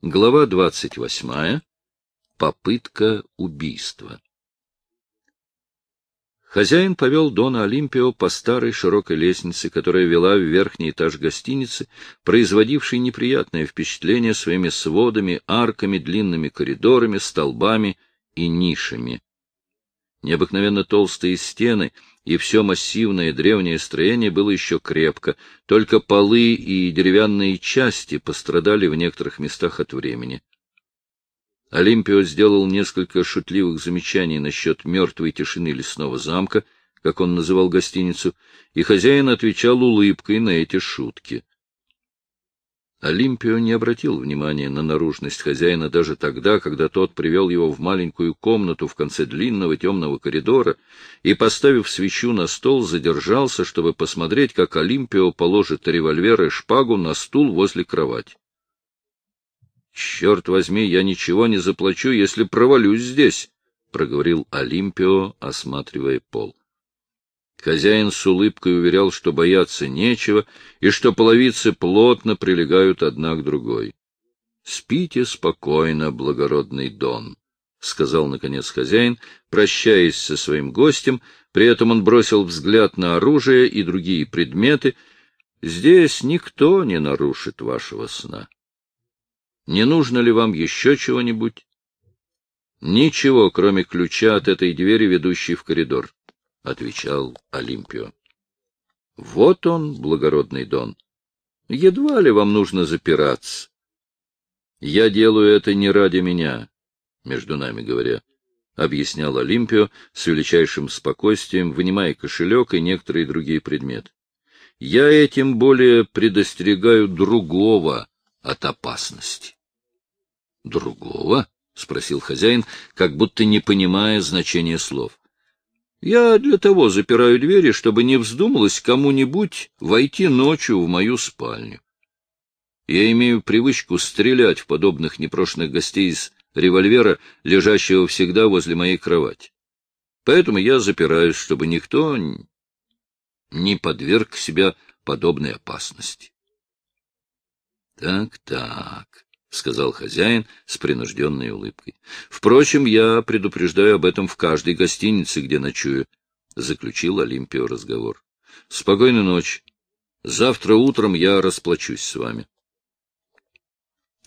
Глава двадцать восьмая. Попытка убийства. Хозяин повел Дона Олимпио по старой широкой лестнице, которая вела в верхний этаж гостиницы, производившей неприятное впечатление своими сводами, арками, длинными коридорами, столбами и нишами. Необыкновенно толстые стены и все массивное древнее строение было еще крепко, только полы и деревянные части пострадали в некоторых местах от времени. Олимпио сделал несколько шутливых замечаний насчет мертвой тишины лесного замка, как он называл гостиницу, и хозяин отвечал улыбкой на эти шутки. Олимпио не обратил внимания на наружность хозяина даже тогда, когда тот привел его в маленькую комнату в конце длинного темного коридора и, поставив свечу на стол, задержался, чтобы посмотреть, как Олимпио положит револьвер и шпагу на стул возле кровати. — Черт возьми, я ничего не заплачу, если провалюсь здесь, — проговорил Олимпио, осматривая пол. Хозяин с улыбкой уверял, что бояться нечего, и что половицы плотно прилегают одна к другой. — Спите спокойно, благородный Дон, — сказал, наконец, хозяин, прощаясь со своим гостем, при этом он бросил взгляд на оружие и другие предметы. — Здесь никто не нарушит вашего сна. Не нужно ли вам еще чего-нибудь? — Ничего, кроме ключа от этой двери, ведущей в коридор. — отвечал Олимпио. — Вот он, благородный Дон. Едва ли вам нужно запираться. Я делаю это не ради меня, между нами говоря, — объяснял Олимпио с величайшим спокойствием, вынимая кошелек и некоторые другие предметы. Я этим более предостерегаю другого от опасности. — Другого? — спросил хозяин, как будто не понимая значения слов. Я для того запираю двери, чтобы не вздумалось кому-нибудь войти ночью в мою спальню. Я имею привычку стрелять в подобных непрошенных гостей из револьвера, лежащего всегда возле моей кровати. Поэтому я запираюсь, чтобы никто не подверг себя подобной опасности. Так, так. — сказал хозяин с принужденной улыбкой. — Впрочем, я предупреждаю об этом в каждой гостинице, где ночую, — заключил Олимпио разговор. — Спокойной ночи. Завтра утром я расплачусь с вами.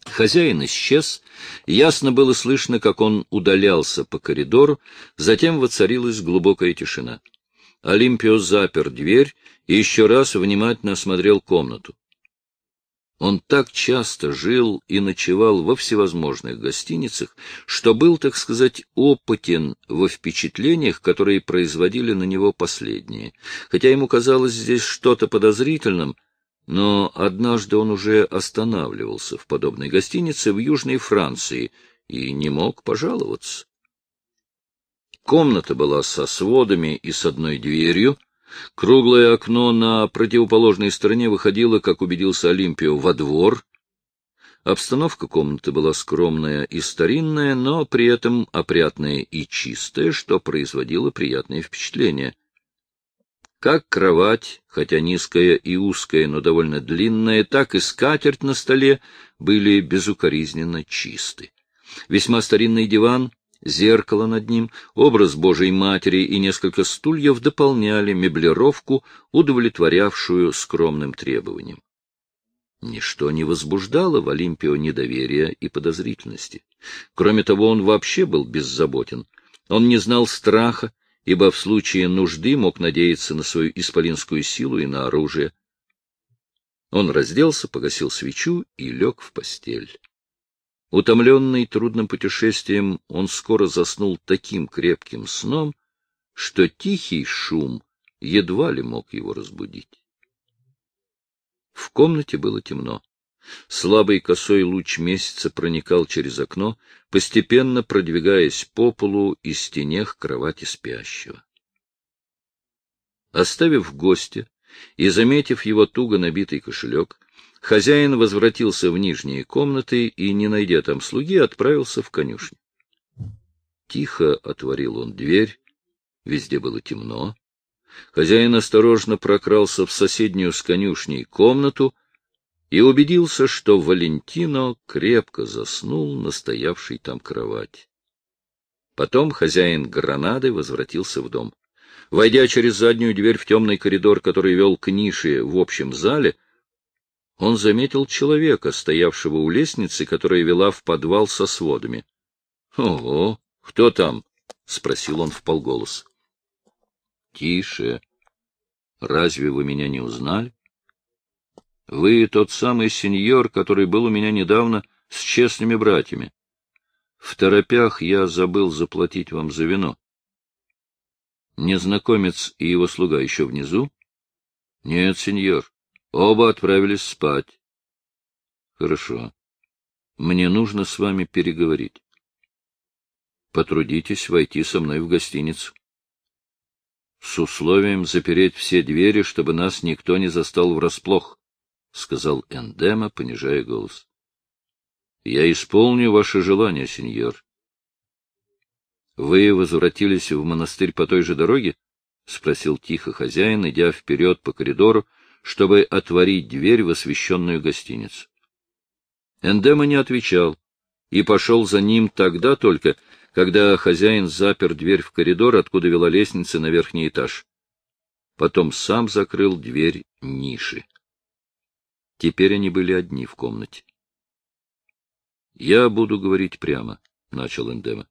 Хозяин исчез, ясно было слышно, как он удалялся по коридору, затем воцарилась глубокая тишина. Олимпио запер дверь и еще раз внимательно осмотрел комнату. Он так часто жил и ночевал во всевозможных гостиницах, что был, так сказать, опытен во впечатлениях, которые производили на него последние. Хотя ему казалось здесь что-то подозрительным, но однажды он уже останавливался в подобной гостинице в Южной Франции и не мог пожаловаться. Комната была со сводами и с одной дверью, Круглое окно на противоположной стороне выходило, как убедился Олимпио, во двор. Обстановка комнаты была скромная и старинная, но при этом опрятная и чистая, что производило приятное впечатление. Как кровать, хотя низкая и узкая, но довольно длинная, так и скатерть на столе были безукоризненно чисты. Весьма старинный диван Зеркало над ним, образ Божией Матери и несколько стульев дополняли меблировку, удовлетворявшую скромным требованиям. Ничто не возбуждало в Олимпио недоверия и подозрительности. Кроме того, он вообще был беззаботен. Он не знал страха, ибо в случае нужды мог надеяться на свою исполинскую силу и на оружие. Он разделся, погасил свечу и лег в постель. Утомленный трудным путешествием, он скоро заснул таким крепким сном, что тихий шум едва ли мог его разбудить. В комнате было темно. Слабый косой луч месяца проникал через окно, постепенно продвигаясь по полу и стене к кровати спящего. Оставив гостя и заметив его туго набитый кошелек, Хозяин возвратился в нижние комнаты и, не найдя там слуги, отправился в конюшню. Тихо отворил он дверь, везде было темно. Хозяин осторожно прокрался в соседнюю с конюшней комнату и убедился, что Валентино крепко заснул на стоявшей там кровати. Потом хозяин гранады возвратился в дом. Войдя через заднюю дверь в темный коридор, который вел к нише в общем зале, он заметил человека, стоявшего у лестницы, которая вела в подвал со сводами. — Ого! Кто там? — спросил он вполголоса. — Тише. Разве вы меня не узнали? Вы тот самый сеньор, который был у меня недавно с честными братьями. В торопях я забыл заплатить вам за вино. Незнакомец и его слуга еще внизу? — Нет, сеньор. Оба отправились спать. — Хорошо. Мне нужно с вами переговорить. Потрудитесь войти со мной в гостиницу. С условием запереть все двери, чтобы нас никто не застал врасплох, — сказал Эндема, понижая голос. — Я исполню ваше желание, сеньор. Вы возвратились в монастырь по той же дороге? — спросил тихо хозяин, идя вперед по коридору, чтобы отворить дверь в освещенную гостиницу. Эндема не отвечал и пошел за ним тогда только, когда хозяин запер дверь в коридор, откуда вела лестница на верхний этаж. Потом сам закрыл дверь ниши. Теперь они были одни в комнате. — Я буду говорить прямо, — начал Эндема.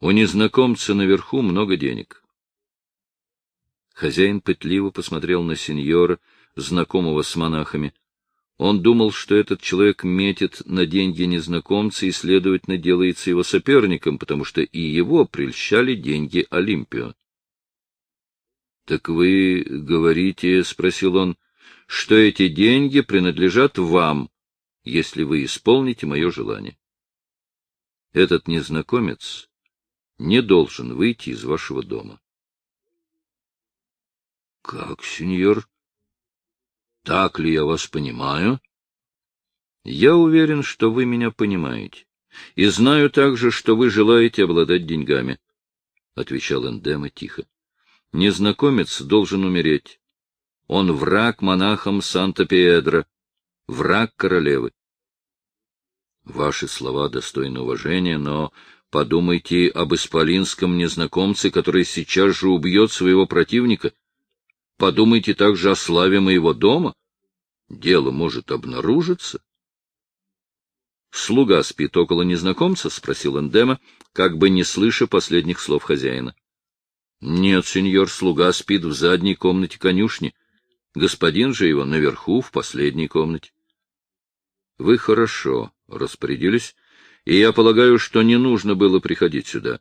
У незнакомца наверху много денег. Хозяин пытливо посмотрел на сеньора, знакомого с монахами. Он думал, что этот человек метит на деньги незнакомца и, следовательно, делается его соперником, потому что и его прельщали деньги Олимпио. — Так вы говорите, — спросил он, — что эти деньги принадлежат вам, если вы исполните мое желание. Этот незнакомец не должен выйти из вашего дома. — Как, сеньор? Так ли я вас понимаю? — Я уверен, что вы меня понимаете. И знаю также, что вы желаете обладать деньгами, — отвечал Эндема тихо. — Незнакомец должен умереть. Он враг монахам Санта-Педро, враг королевы. Ваши слова достойны уважения, но Подумайте об исполинском незнакомце, который сейчас же убьет своего противника. Подумайте также о славе моего дома. Дело может обнаружиться. «Слуга спит около незнакомца?» — спросил Эндема, как бы не слыша последних слов хозяина. «Нет, сеньор, слуга спит в задней комнате конюшни. Господин же его наверху, в последней комнате». «Вы хорошо распорядились и я полагаю, что не нужно было приходить сюда.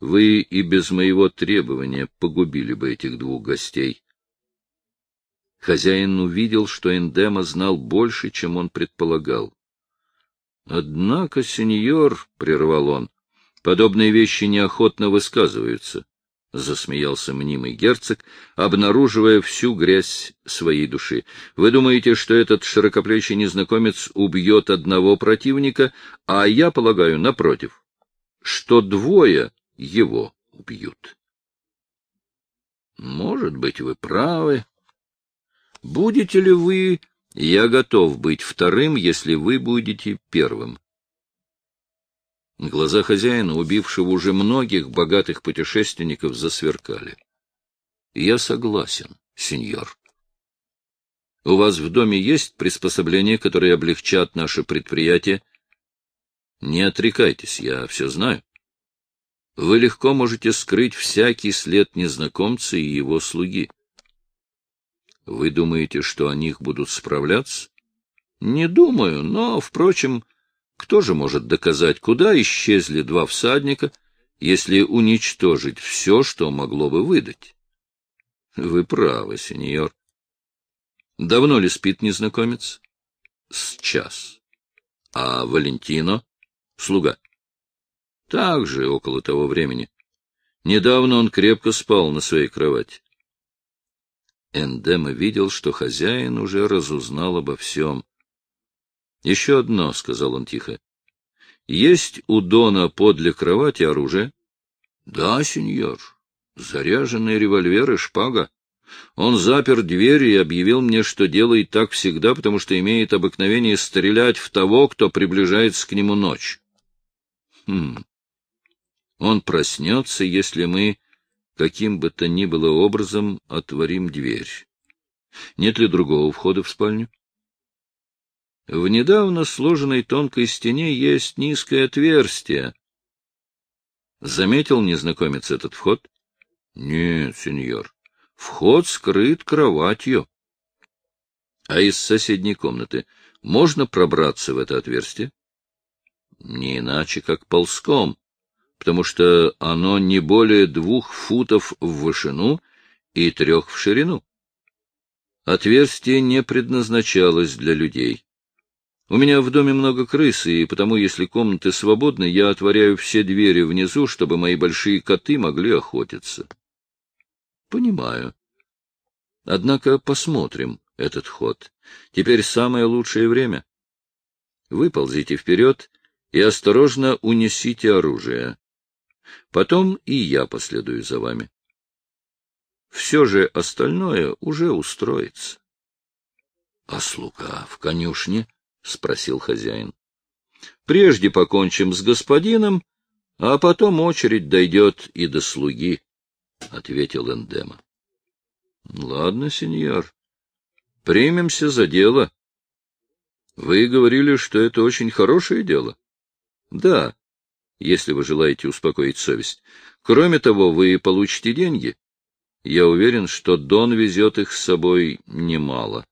Вы и без моего требования погубили бы этих двух гостей. Хозяин увидел, что Эндема знал больше, чем он предполагал. — Однако, сеньор, — прервал он, — подобные вещи неохотно высказываются. — засмеялся мнимый герцог, обнаруживая всю грязь своей души. — Вы думаете, что этот широкоплечий незнакомец убьет одного противника, а я полагаю, напротив, что двое его убьют? — Может быть, вы правы. Будете ли вы... Я готов быть вторым, если вы будете первым. Глаза хозяина, убившего уже многих богатых путешественников, засверкали. — Я согласен, сеньор. — У вас в доме есть приспособления, которые облегчат наше предприятие? — Не отрекайтесь, я все знаю. Вы легко можете скрыть всякий след незнакомца и его слуги. Вы думаете, что о них будут справляться? — Не думаю, но, впрочем, кто же может доказать, куда исчезли два всадника, если уничтожить все, что могло бы выдать? Вы правы, сеньор. Давно ли спит незнакомец? С час. А Валентино? Слуга. Также около того времени. Недавно он крепко спал на своей кровати. Эндема видел, что хозяин уже разузнал обо всем. — Еще одно, — сказал он тихо. — Есть у Дона подле кровати оружие? — Да, сеньор. Заряженные револьверы, шпага. Он запер дверь и объявил мне, что делает так всегда, потому что имеет обыкновение стрелять в того, кто приближается к нему ночь. Хм. Он проснется, если мы каким бы то ни было образом отворим дверь. Нет ли другого входа в спальню? В недавно сложенной тонкой стене есть низкое отверстие. Заметил незнакомец этот вход? Нет, сеньор. Вход скрыт кроватью. А из соседней комнаты можно пробраться в это отверстие? Не иначе, как ползком, потому что оно не более двух футов в вышину и трех в ширину. Отверстие не предназначалось для людей. У меня в доме много крыс, и потому, если комнаты свободны, я отворяю все двери внизу, чтобы мои большие коты могли охотиться. Понимаю. Однако посмотрим этот ход. Теперь самое лучшее время. Выползите вперед и осторожно унесите оружие. Потом и я последую за вами. Все же остальное уже устроится. — А слуга в конюшне? — спросил хозяин. — Прежде покончим с господином, а потом очередь дойдет и до слуги, — ответил Эндема. — Ладно, сеньор, примемся за дело. Вы говорили, что это очень хорошее дело. — Да, если вы желаете успокоить совесть. Кроме того, вы получите деньги. Я уверен, что Дон везет их с собой немало.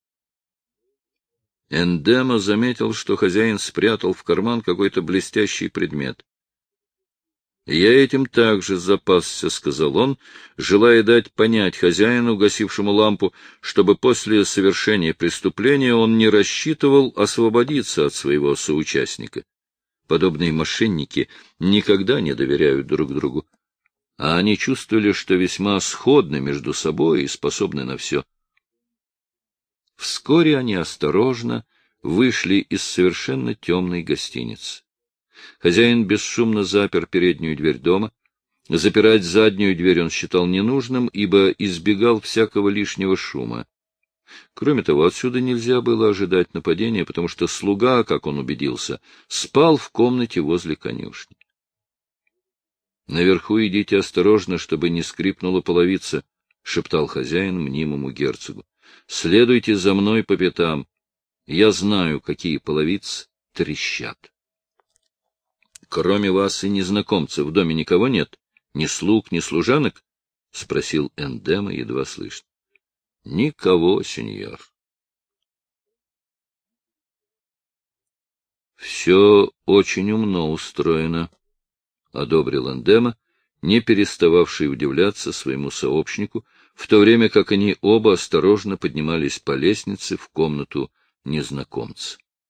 Эндема заметил, что хозяин спрятал в карман какой-то блестящий предмет. «Я этим также запасся», — сказал он, желая дать понять хозяину, гасившему лампу, чтобы после совершения преступления он не рассчитывал освободиться от своего соучастника. Подобные мошенники никогда не доверяют друг другу, а они чувствовали, что весьма сходны между собой и способны на все. Вскоре они осторожно вышли из совершенно темной гостиницы. Хозяин бесшумно запер переднюю дверь дома. Запирать заднюю дверь он считал ненужным, ибо избегал всякого лишнего шума. Кроме того, отсюда нельзя было ожидать нападения, потому что слуга, как он убедился, спал в комнате возле конюшни. Наверху идите осторожно, чтобы не скрипнула половица, — шептал хозяин мнимому герцогу. — Следуйте за мной по пятам. Я знаю, какие половицы трещат. — Кроме вас и незнакомцев в доме никого нет? Ни слуг, ни служанок? — спросил Эндема едва слышно. — Никого, сеньор. — Все очень умно устроено, — одобрил Эндема, не перестававший удивляться своему сообщнику, в то время как они оба осторожно поднимались по лестнице в комнату незнакомца.